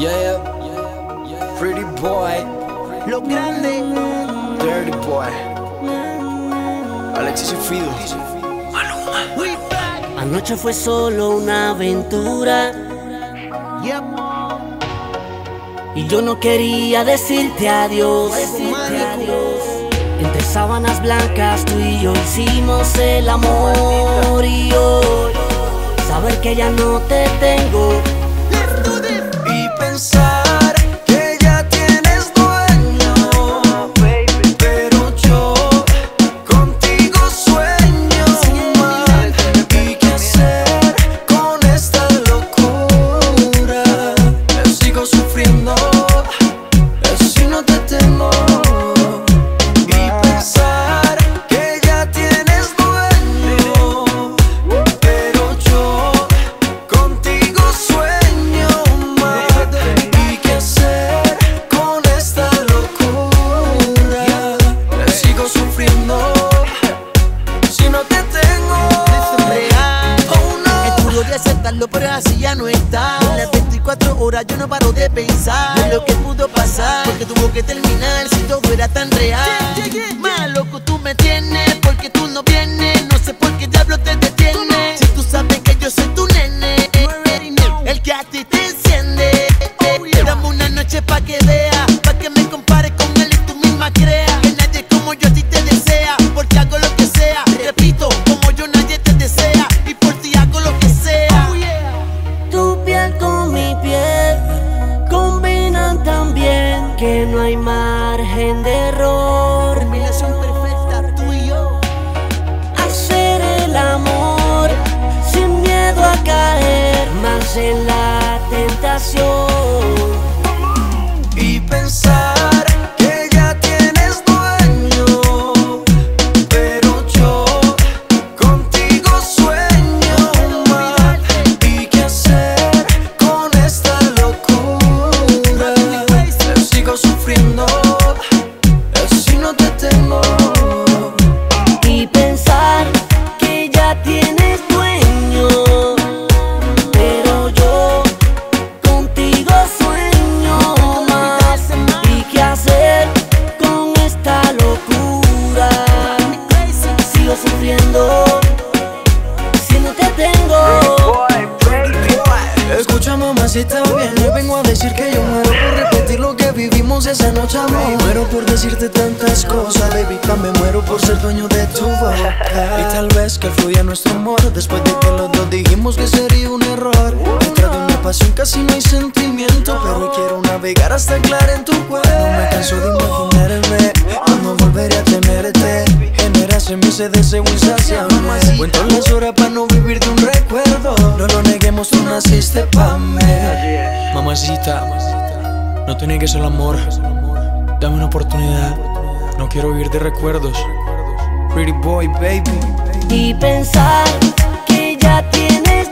Yeah, pretty boy, Lo grande. dirty boy. Alexis y Fido. We back. Anoche fue solo una aventura Yep. y yo no quería decirte adiós. Entre sábanas blancas tú y yo hicimos el amor y hoy saber que ya no te tengo pero así ya no está. En las 24 horas yo no paro de pensar en lo que pudo pasar. Porque tuvo que terminar si todo era tan real. Que no hay margen de error. Sigo sufriendo. Si no te tengo. Escucha mamacita bien, le vengo a decir que yo muero por repetir lo que vivimos esa noche amor. Muero por decirte tantas cosas, baby, me muero por ser dueño de tu boca. Y tal vez que fluya nuestro amor después de que los dos dijimos que sería un error. Detrás de una pasión casi no hay sentimiento, pero hoy quiero navegar hasta aclarar en tu cuerpo. No me canso de imaginarme cuando volveré a tenerte En mí ese deseo insaciable Cuento las horas para no vivir de un recuerdo. No lo neguemos, tú naciste pa' mí. Mamacita, no tiene que ser el amor. Dame una oportunidad. No quiero vivir de recuerdos. Pretty boy, baby. Y pensar que ya tienes